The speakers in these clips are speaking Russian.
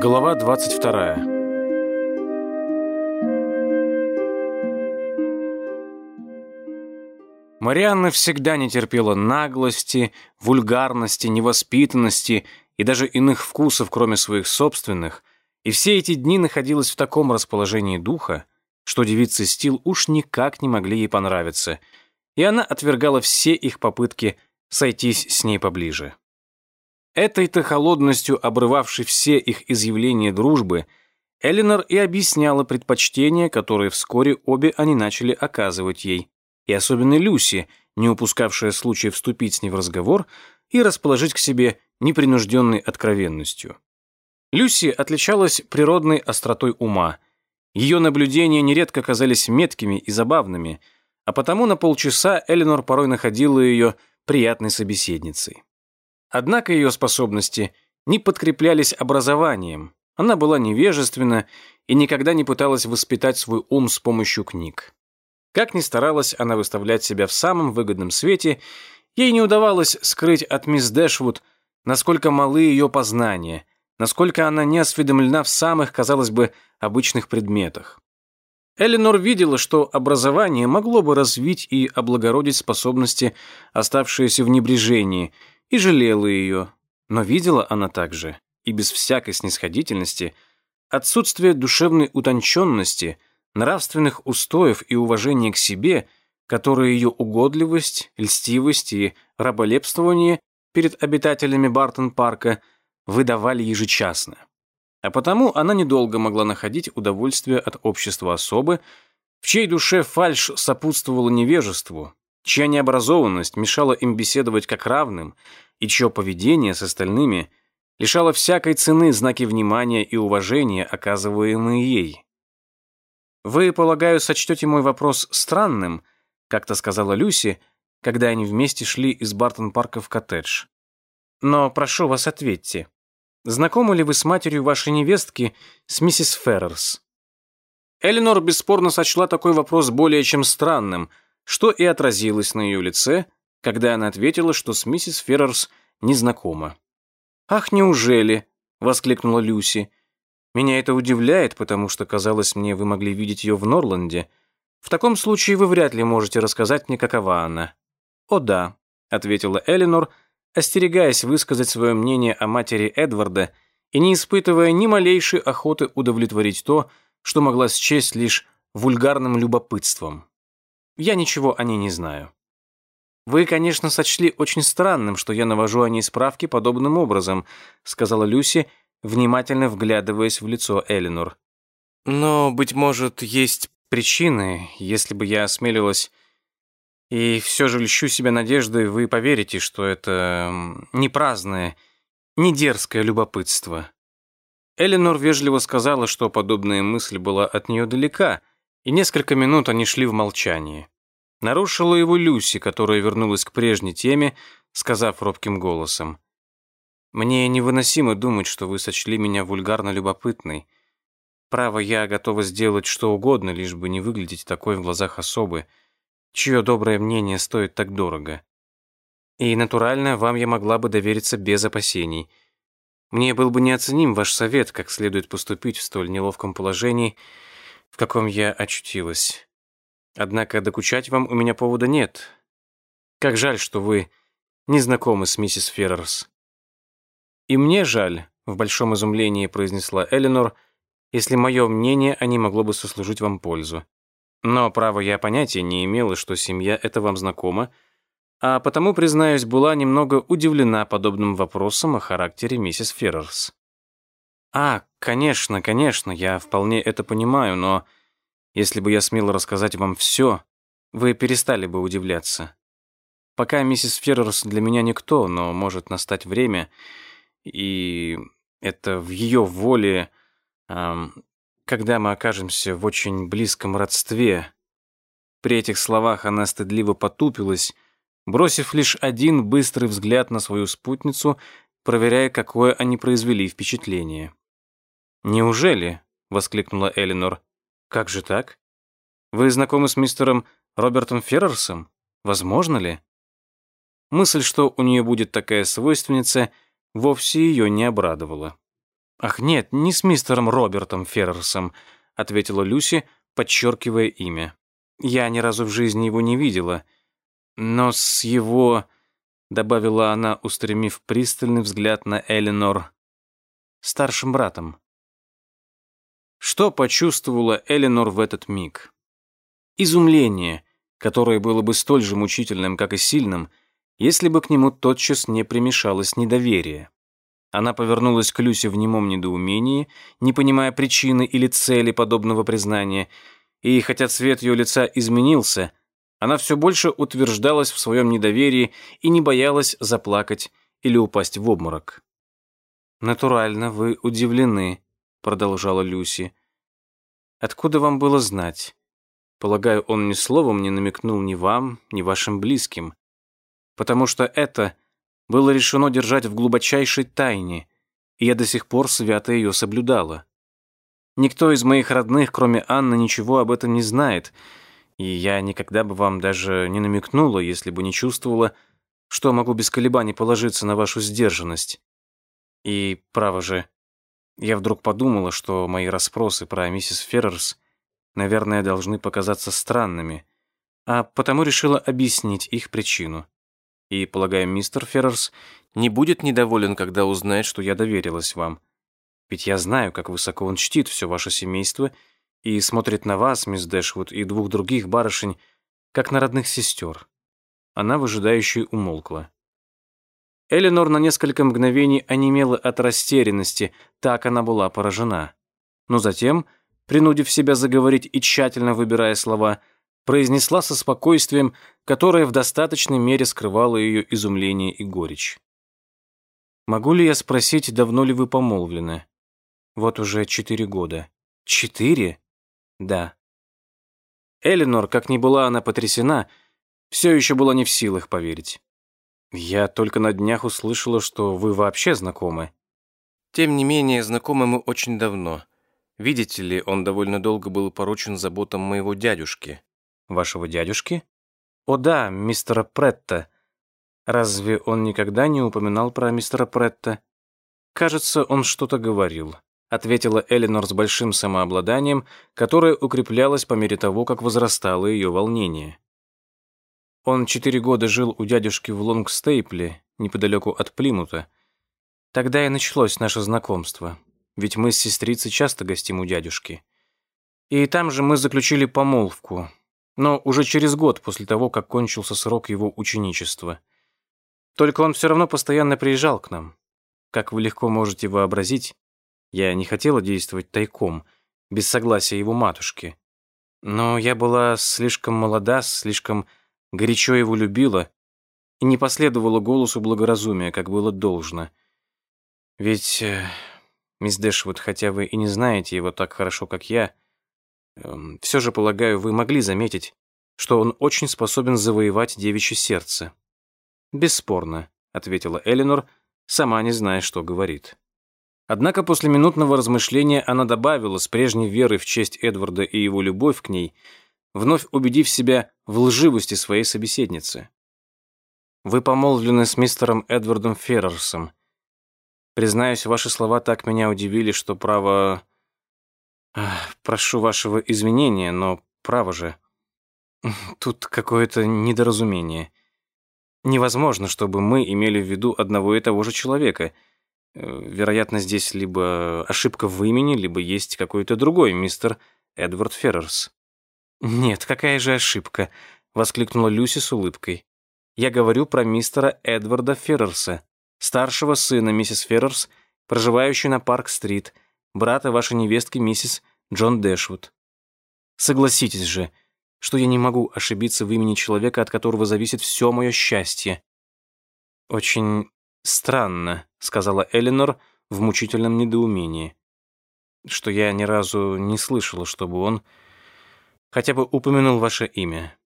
Глава 22. Марианна всегда не терпела наглости, вульгарности, невоспитанности и даже иных вкусов, кроме своих собственных, и все эти дни находилась в таком расположении духа, что девицы Стил уж никак не могли ей понравиться, и она отвергала все их попытки сойтись с ней поближе. Этой-то холодностью, обрывавшей все их изъявления дружбы, Элинор и объясняла предпочтение, которое вскоре обе они начали оказывать ей, и особенно Люси, не упускавшая случая вступить с ней в разговор и расположить к себе непринужденной откровенностью. Люси отличалась природной остротой ума. Ее наблюдения нередко казались меткими и забавными, а потому на полчаса Элинор порой находила ее приятной собеседницей. Однако ее способности не подкреплялись образованием. Она была невежественна и никогда не пыталась воспитать свой ум с помощью книг. Как ни старалась она выставлять себя в самом выгодном свете, ей не удавалось скрыть от мисс Дэшвуд, насколько малы ее познания, насколько она не осведомлена в самых, казалось бы, обычных предметах. Эленор видела, что образование могло бы развить и облагородить способности, оставшиеся в небрежении – и жалела ее, но видела она также, и без всякой снисходительности, отсутствие душевной утонченности, нравственных устоев и уважения к себе, которые ее угодливость, льстивость и раболепствование перед обитателями Бартон-парка выдавали ежечасно. А потому она недолго могла находить удовольствие от общества особы, в чьей душе фальшь сопутствовала невежеству, чья необразованность мешала им беседовать как равным, и чье поведение с остальными лишало всякой цены знаки внимания и уважения, оказываемые ей. «Вы, полагаю, сочтете мой вопрос странным», как-то сказала Люси, когда они вместе шли из Бартон-парка в коттедж. «Но прошу вас, ответьте. Знакомы ли вы с матерью вашей невестки, с миссис Феррерс?» Эленор бесспорно сочла такой вопрос более чем странным – что и отразилось на ее лице, когда она ответила, что с миссис Феррерс не знакома. «Ах, неужели?» — воскликнула Люси. «Меня это удивляет, потому что, казалось мне, вы могли видеть ее в Норланде. В таком случае вы вряд ли можете рассказать мне, какова она». «О да», — ответила Эленор, остерегаясь высказать свое мнение о матери Эдварда и не испытывая ни малейшей охоты удовлетворить то, что могла счесть лишь вульгарным любопытством. Я ничего о ней не знаю. Вы, конечно, сочли очень странным, что я навожу о ней справки подобным образом, сказала Люси, внимательно вглядываясь в лицо Элинор. Но, быть может, есть причины, если бы я осмелилась и все же льщу себя надеждой, вы поверите, что это не праздное, не дерзкое любопытство. Эленор вежливо сказала, что подобная мысль была от нее далека, и несколько минут они шли в молчании. Нарушила его Люси, которая вернулась к прежней теме, сказав робким голосом. «Мне невыносимо думать, что вы сочли меня вульгарно любопытной. Право, я готова сделать что угодно, лишь бы не выглядеть такой в глазах особы, чье доброе мнение стоит так дорого. И, натурально, вам я могла бы довериться без опасений. Мне был бы неоценим ваш совет, как следует поступить в столь неловком положении, в каком я очутилась. Однако докучать вам у меня повода нет. Как жаль, что вы не знакомы с миссис Феррерс. И мне жаль, в большом изумлении произнесла Эленор, если мое мнение о ней могло бы сослужить вам пользу. Но, право, я понятия не имела, что семья это вам знакома, а потому, признаюсь, была немного удивлена подобным вопросом о характере миссис Феррерс. «А, конечно, конечно, я вполне это понимаю, но если бы я смела рассказать вам все, вы перестали бы удивляться. Пока миссис Феррерс для меня никто, но может настать время, и это в ее воле, эм, когда мы окажемся в очень близком родстве». При этих словах она стыдливо потупилась, бросив лишь один быстрый взгляд на свою спутницу, проверяя, какое они произвели впечатление. «Неужели?» — воскликнула Элинор. «Как же так? Вы знакомы с мистером Робертом Феррерсом? Возможно ли?» Мысль, что у нее будет такая свойственница, вовсе ее не обрадовала. «Ах, нет, не с мистером Робертом Феррерсом», — ответила Люси, подчеркивая имя. «Я ни разу в жизни его не видела. Но с его...» — добавила она, устремив пристальный взгляд на Эленор. «Старшим братом». Что почувствовала Эленор в этот миг? Изумление, которое было бы столь же мучительным, как и сильным, если бы к нему тотчас не примешалось недоверие. Она повернулась к Люсе в немом недоумении, не понимая причины или цели подобного признания, и хотя цвет ее лица изменился, она все больше утверждалась в своем недоверии и не боялась заплакать или упасть в обморок. «Натурально, вы удивлены», — продолжала Люси. «Откуда вам было знать? Полагаю, он ни словом не намекнул ни вам, ни вашим близким. Потому что это было решено держать в глубочайшей тайне, и я до сих пор свято ее соблюдала. Никто из моих родных, кроме Анны, ничего об этом не знает, и я никогда бы вам даже не намекнула, если бы не чувствовала, что могу без колебаний положиться на вашу сдержанность. И, право же, я вдруг подумала, что мои расспросы про миссис Феррерс, наверное, должны показаться странными, а потому решила объяснить их причину. И, полагаю, мистер Феррерс не будет недоволен, когда узнает, что я доверилась вам. Ведь я знаю, как высоко он чтит все ваше семейство и смотрит на вас, мисс Дэшвуд, и двух других барышень, как на родных сестер». Она выжидающе умолкла. Эленор на несколько мгновений онемела от растерянности, так она была поражена. Но затем, принудив себя заговорить и тщательно выбирая слова, произнесла со спокойствием, которое в достаточной мере скрывало ее изумление и горечь. «Могу ли я спросить, давно ли вы помолвлены?» «Вот уже четыре года». «Четыре?» «Да». Эленор, как ни была она потрясена, все еще была не в силах поверить. «Я только на днях услышала, что вы вообще знакомы». «Тем не менее, знакомы мы очень давно. Видите ли, он довольно долго был поручен заботам моего дядюшки. Вашего дядюшки? О да, мистера Претта. Разве он никогда не упоминал про мистера Претта? Кажется, он что-то говорил, ответила Эленор с большим самообладанием, которое укреплялось по мере того, как возрастало ее волнение. Он четыре года жил у дядюшки в Лонгстейпле, неподалеку от Плимута. Тогда и началось наше знакомство, ведь мы с сестрицей часто гостим у дядюшки. И там же мы заключили помолвку, но уже через год после того, как кончился срок его ученичества. Только он все равно постоянно приезжал к нам. Как вы легко можете вообразить, я не хотела действовать тайком, без согласия его матушки. Но я была слишком молода, слишком горячо его любила и не последовала голосу благоразумия, как было должно. Ведь, э, мисс Дэшвуд, хотя вы и не знаете его так хорошо, как я, — Эм, Все же, полагаю, вы могли заметить, что он очень способен завоевать девичье сердце. «Бесспорно», — ответила Эленор, сама не зная, что говорит. Однако после минутного размышления она добавила с прежней верой в честь Эдварда и его любовь к ней, вновь убедив себя в лживости своей собеседницы. «Вы помолвлены с мистером Эдвардом Феррерсом. Признаюсь, ваши слова так меня удивили, что, право, «Прошу вашего извинения, но право же. Тут какое-то недоразумение. Невозможно, чтобы мы имели в виду одного и того же человека. Э, вероятно, здесь либо ошибка в имени, либо есть какой-то другой мистер Эдвард Феррерс». «Нет, какая же ошибка?» — воскликнула Люси с улыбкой. «Я говорю про мистера Эдварда Феррерса, старшего сына миссис Феррерс, проживающий на Парк-стрит, брата вашей невестки миссис Джон Дэшвуд. Согласитесь же, что я не могу ошибиться в имени человека, от которого зависит все мое счастье. Очень странно, сказала Эленор в мучительном недоумении, что я ни разу не слышала, чтобы он хотя бы упомянул ваше имя.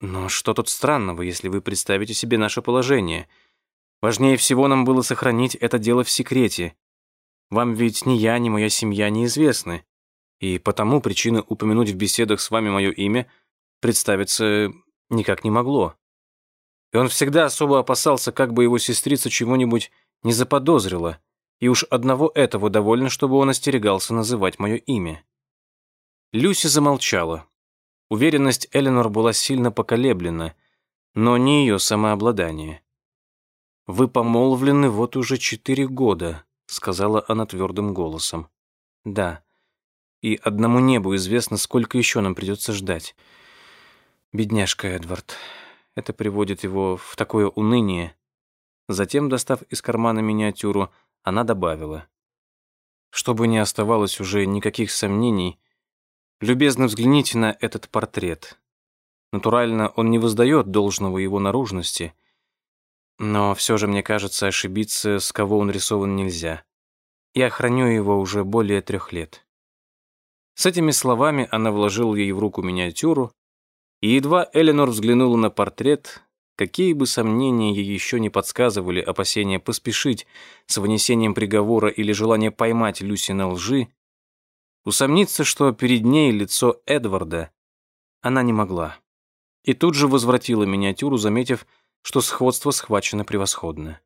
Но что тут странного, если вы представите себе наше положение? Важнее всего нам было сохранить это дело в секрете. Вам ведь ни я, ни моя семья неизвестны и потому причины упомянуть в беседах с вами мое имя представиться никак не могло. И он всегда особо опасался, как бы его сестрица чего-нибудь не заподозрила, и уж одного этого довольно, чтобы он остерегался называть мое имя. Люси замолчала. Уверенность Эленор была сильно поколеблена, но не ее самообладание. «Вы помолвлены вот уже четыре года», — сказала она твердым голосом. «Да. И одному небу известно, сколько еще нам придется ждать. Бедняжка Эдвард. Это приводит его в такое уныние». Затем, достав из кармана миниатюру, она добавила. «Чтобы не оставалось уже никаких сомнений, любезно взгляните на этот портрет. Натурально, он не воздает должного его наружности, но все же, мне кажется, ошибиться, с кого он рисован, нельзя. Я храню его уже более трех лет». С этими словами она вложила ей в руку миниатюру, и едва Эленор взглянула на портрет, Какие бы сомнения ей еще не подсказывали опасения поспешить с вынесением приговора или желание поймать Люси на лжи, усомниться, что перед ней лицо Эдварда, она не могла. И тут же возвратила миниатюру, заметив, что сходство схвачено превосходно.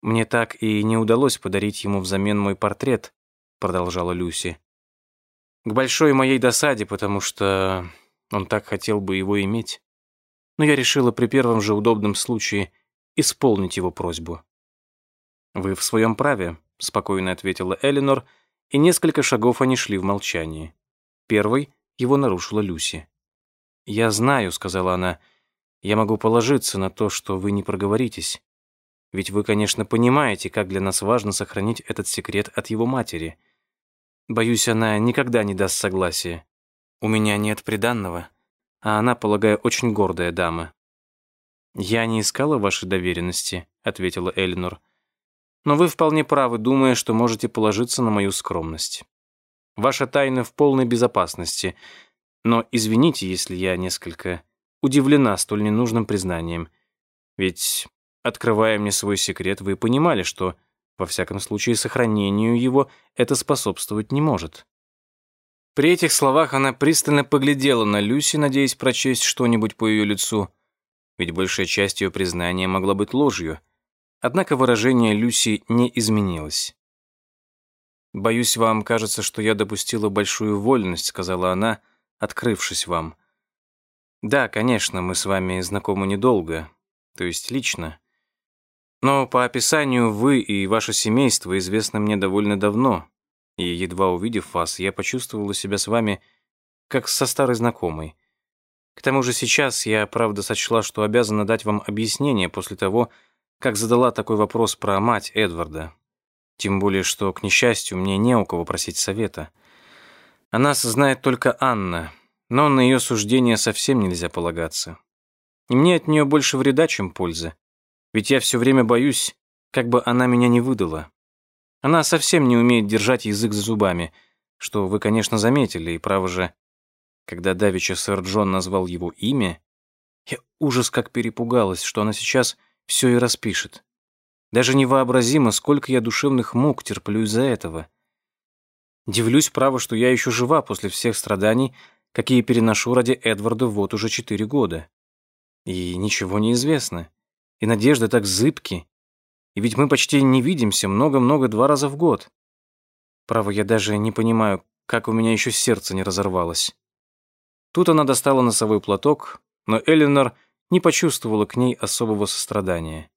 «Мне так и не удалось подарить ему взамен мой портрет», продолжала Люси. «К большой моей досаде, потому что он так хотел бы его иметь но я решила при первом же удобном случае исполнить его просьбу. «Вы в своем праве», — спокойно ответила Эленор, и несколько шагов они шли в молчании. Первый его нарушила Люси. «Я знаю», — сказала она, — «я могу положиться на то, что вы не проговоритесь. Ведь вы, конечно, понимаете, как для нас важно сохранить этот секрет от его матери. Боюсь, она никогда не даст согласия. У меня нет приданного, а она, полагаю, очень гордая дама». «Я не искала вашей доверенности», — ответила Элинор. «Но вы вполне правы, думая, что можете положиться на мою скромность. Ваша тайна в полной безопасности, но извините, если я несколько удивлена столь ненужным признанием. Ведь, открывая мне свой секрет, вы понимали, что, во всяком случае, сохранению его это способствовать не может». При этих словах она пристально поглядела на Люси, надеясь прочесть что-нибудь по ее лицу, ведь большая часть ее признания могла быть ложью. Однако выражение Люси не изменилось. «Боюсь, вам кажется, что я допустила большую вольность», — сказала она, открывшись вам. «Да, конечно, мы с вами знакомы недолго, то есть лично. Но по описанию вы и ваше семейство известны мне довольно давно, и, едва увидев вас, я почувствовала себя с вами как со старой знакомой. К тому же сейчас я, правда, сочла, что обязана дать вам объяснение после того, как задала такой вопрос про мать Эдварда. Тем более, что, к несчастью, мне не у кого просить совета. О нас знает только Анна, но на ее суждение совсем нельзя полагаться. И мне от нее больше вреда, чем пользы. Ведь я все время боюсь, как бы она меня не выдала. Она совсем не умеет держать язык за зубами, что вы, конечно, заметили, и право же, когда давеча сэр Джон назвал его имя, я ужас как перепугалась, что она сейчас все и распишет. Даже невообразимо, сколько я душевных мук терплю из-за этого. Дивлюсь, право, что я еще жива после всех страданий, какие переношу ради Эдварда вот уже четыре года. И ничего не известно. И надежда так зыбки, и ведь мы почти не видимся много-много два раза в год. Право, я даже не понимаю, как у меня еще сердце не разорвалось. Тут она достала носовой платок, но Эленор не почувствовала к ней особого сострадания.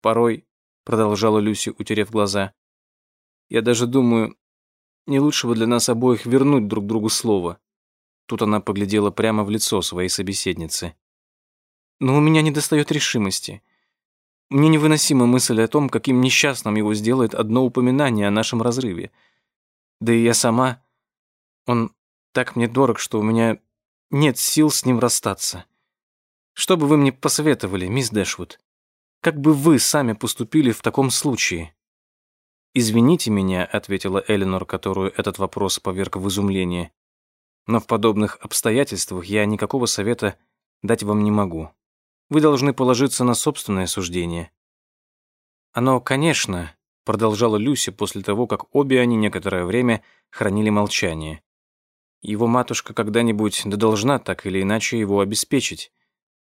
Порой, продолжала Люси, утерев глаза, я даже думаю, не лучше бы для нас обоих вернуть друг другу слово. Тут она поглядела прямо в лицо своей собеседницы. Но у меня недостает решимости. Мне невыносима мысль о том, каким несчастным его сделает одно упоминание о нашем разрыве. Да и я сама... Он так мне дорог, что у меня нет сил с ним расстаться. Что бы вы мне посоветовали, мисс Дэшвуд? Как бы вы сами поступили в таком случае?» «Извините меня», — ответила Эленор, которую этот вопрос поверг в изумление. «Но в подобных обстоятельствах я никакого совета дать вам не могу. Вы должны положиться на собственное суждение». «Оно, конечно», — продолжала Люси после того, как обе они некоторое время хранили молчание. «Его матушка когда-нибудь да должна так или иначе его обеспечить.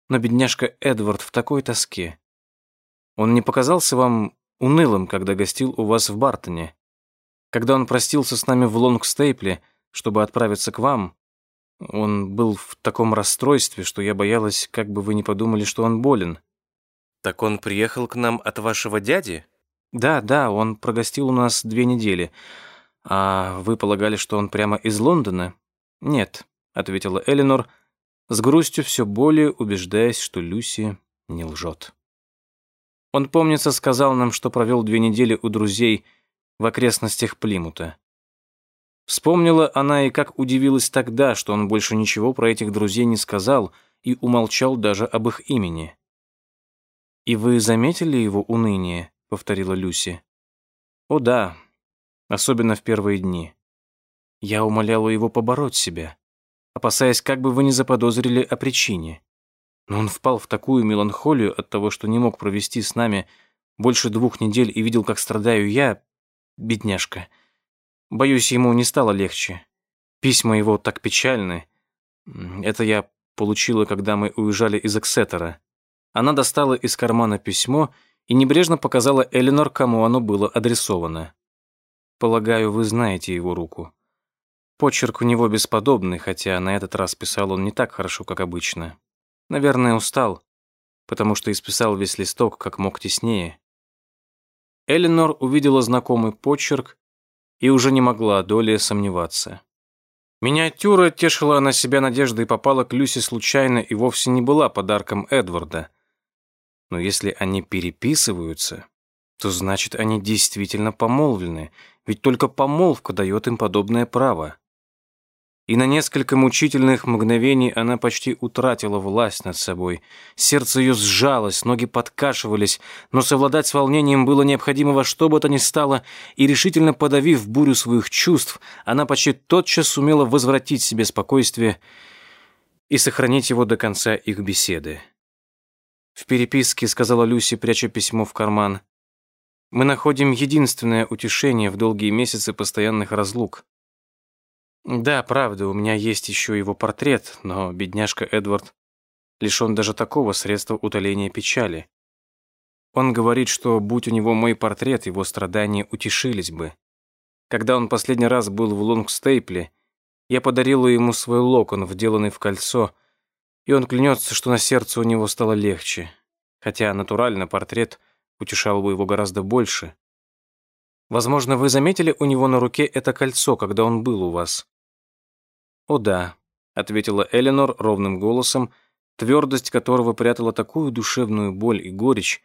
Но бедняжка Эдвард в такой тоске. Он не показался вам унылым, когда гостил у вас в Бартоне. Когда он простился с нами в Лонгстейпле, чтобы отправиться к вам, он был в таком расстройстве, что я боялась, как бы вы не подумали, что он болен. Так он приехал к нам от вашего дяди? Да, да, он прогостил у нас две недели. А вы полагали, что он прямо из Лондона? Нет, ответила Элинор, с грустью все более убеждаясь, что Люси не лжет. Он, помнится, сказал нам, что провел две недели у друзей в окрестностях Плимута. Вспомнила она и как удивилась тогда, что он больше ничего про этих друзей не сказал и умолчал даже об их имени. «И вы заметили его уныние?» — повторила Люси. «О да, особенно в первые дни. Я умоляла его побороть себя, опасаясь, как бы вы не заподозрили о причине. Но он впал в такую меланхолию от того, что не мог провести с нами больше двух недель и видел, как страдаю я, бедняжка. Боюсь, ему не стало легче. Письма его так печальны. Это я получила, когда мы уезжали из Эксетера. Она достала из кармана письмо и небрежно показала Эленор, кому оно было адресовано. Полагаю, вы знаете его руку. Почерк у него бесподобный, хотя на этот раз писал он не так хорошо, как обычно. Наверное, устал, потому что исписал весь листок как мог теснее. Эленор увидела знакомый почерк и уже не могла долее сомневаться. Миниатюра тешила на себя надеждой и попала к Люси случайно и вовсе не была подарком Эдварда. Но если они переписываются, то значит они действительно помолвлены, ведь только помолвка дает им подобное право и на несколько мучительных мгновений она почти утратила власть над собой. Сердце ее сжалось, ноги подкашивались, но совладать с волнением было необходимо во что бы то ни стало, и решительно подавив бурю своих чувств, она почти тотчас сумела возвратить себе спокойствие и сохранить его до конца их беседы. В переписке сказала Люси, пряча письмо в карман, «Мы находим единственное утешение в долгие месяцы постоянных разлук. Да, правда, у меня есть еще его портрет, но бедняжка Эдвард лишен даже такого средства утоления печали. Он говорит, что, будь у него мой портрет, его страдания утешились бы. Когда он последний раз был в Лонгстейпле, я подарила ему свой локон, вделанный в кольцо, и он клянется, что на сердце у него стало легче, хотя натурально портрет утешал бы его гораздо больше. Возможно, вы заметили у него на руке это кольцо, когда он был у вас. «О да», — ответила Эленор ровным голосом, твердость которого прятала такую душевную боль и горечь,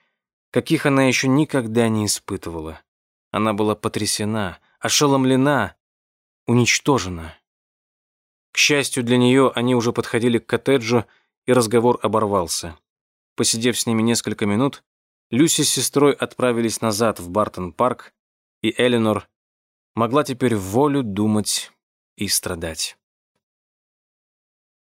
каких она еще никогда не испытывала. Она была потрясена, ошеломлена, уничтожена. К счастью для нее, они уже подходили к коттеджу, и разговор оборвался. Посидев с ними несколько минут, Люси с сестрой отправились назад в Бартон-парк, и Эленор могла теперь волю думать и страдать.